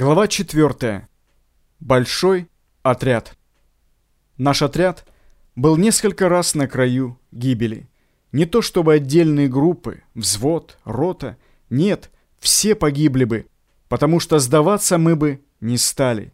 Глава 4. Большой отряд. Наш отряд был несколько раз на краю гибели. Не то чтобы отдельные группы, взвод, рота. Нет, все погибли бы, потому что сдаваться мы бы не стали.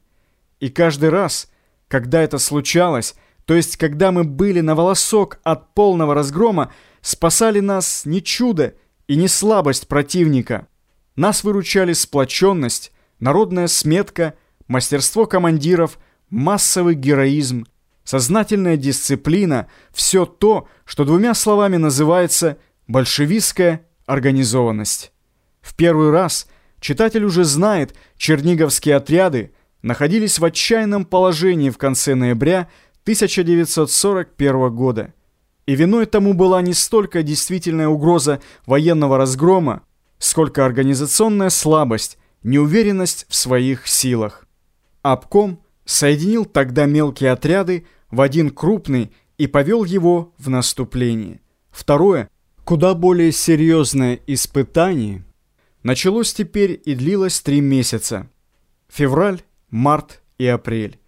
И каждый раз, когда это случалось, то есть когда мы были на волосок от полного разгрома, спасали нас не чудо и не слабость противника. Нас выручали сплоченность, народная сметка, мастерство командиров, массовый героизм, сознательная дисциплина – все то, что двумя словами называется большевистская организованность. В первый раз читатель уже знает, черниговские отряды находились в отчаянном положении в конце ноября 1941 года. И виной тому была не столько действительная угроза военного разгрома, сколько организационная слабость, неуверенность в своих силах. Обком соединил тогда мелкие отряды в один крупный и повел его в наступление. Второе, куда более серьезное испытание, началось теперь и длилось три месяца. Февраль, март и апрель.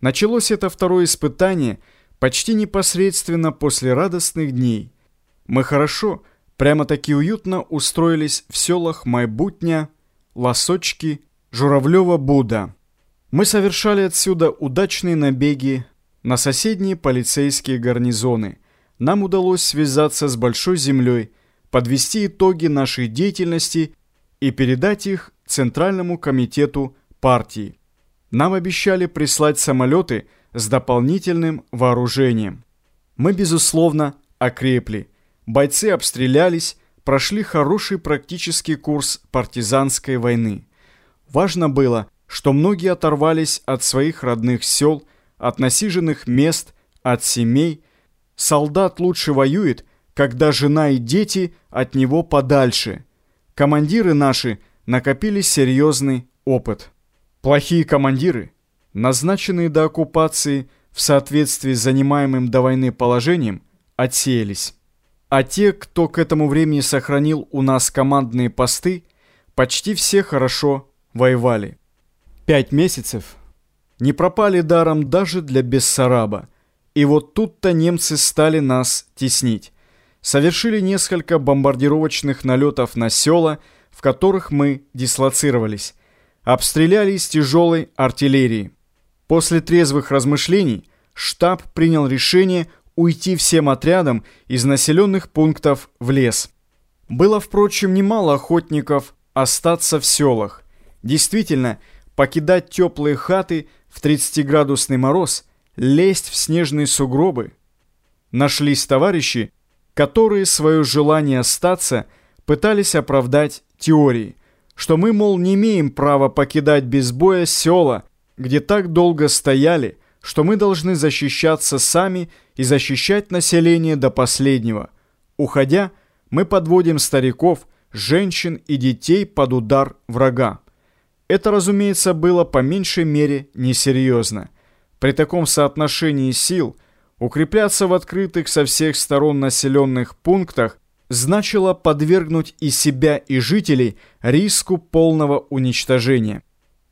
Началось это второе испытание почти непосредственно после радостных дней. Мы хорошо, прямо-таки уютно устроились в селах Майбутня, Лосочки, Журавлева-Буда. Мы совершали отсюда удачные набеги на соседние полицейские гарнизоны. Нам удалось связаться с Большой Землей, подвести итоги нашей деятельности и передать их Центральному комитету партии. Нам обещали прислать самолеты с дополнительным вооружением. Мы, безусловно, окрепли. Бойцы обстрелялись, прошли хороший практический курс партизанской войны. Важно было, что многие оторвались от своих родных сел, от насиженных мест, от семей. Солдат лучше воюет, когда жена и дети от него подальше. Командиры наши накопили серьезный опыт. Плохие командиры, назначенные до оккупации в соответствии с занимаемым до войны положением, отсеялись. А те, кто к этому времени сохранил у нас командные посты, почти все хорошо воевали. Пять месяцев не пропали даром даже для Бессараба. И вот тут-то немцы стали нас теснить. Совершили несколько бомбардировочных налетов на села, в которых мы дислоцировались. Обстреляли из тяжелой артиллерии. После трезвых размышлений штаб принял решение уйти всем отрядом из населенных пунктов в лес. Было, впрочем, немало охотников остаться в селах. Действительно, покидать теплые хаты в 30-градусный мороз, лезть в снежные сугробы. Нашлись товарищи, которые свое желание остаться пытались оправдать теорией, что мы, мол, не имеем права покидать без боя села, где так долго стояли, что мы должны защищаться сами и защищать население до последнего. Уходя, мы подводим стариков, женщин и детей под удар врага. Это, разумеется, было по меньшей мере несерьезно. При таком соотношении сил укрепляться в открытых со всех сторон населенных пунктах значило подвергнуть и себя, и жителей риску полного уничтожения.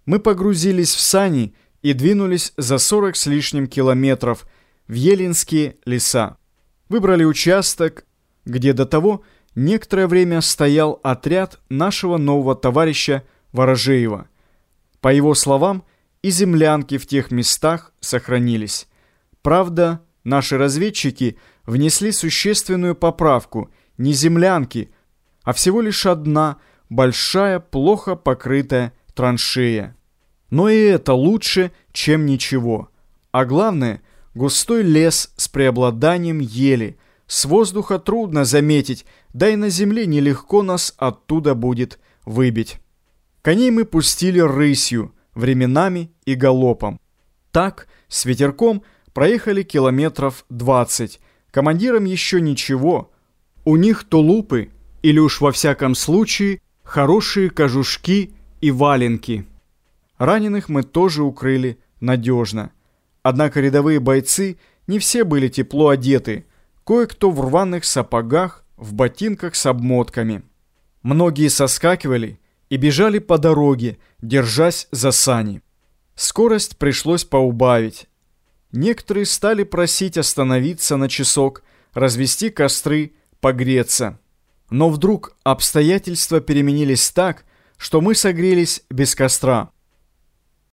Мы погрузились в сани и двинулись за 40 с лишним километров в Елинские леса. Выбрали участок, где до того некоторое время стоял отряд нашего нового товарища Ворожеева. По его словам, и землянки в тех местах сохранились. Правда, наши разведчики внесли существенную поправку. Не землянки, а всего лишь одна большая, плохо покрытая траншея. Но и это лучше, чем ничего. А главное, густой лес с преобладанием ели. С воздуха трудно заметить, да и на земле нелегко нас оттуда будет выбить. Коней мы пустили рысью, временами и галопом. Так, с ветерком проехали километров 20. Командирам еще ничего. У них тулупы, или уж во всяком случае, хорошие кожушки и валенки. Раненых мы тоже укрыли надежно. Однако рядовые бойцы не все были тепло одеты. Кое-кто в рваных сапогах, в ботинках с обмотками. Многие соскакивали и бежали по дороге, держась за сани. Скорость пришлось поубавить. Некоторые стали просить остановиться на часок, развести костры, погреться. Но вдруг обстоятельства переменились так, что мы согрелись без костра.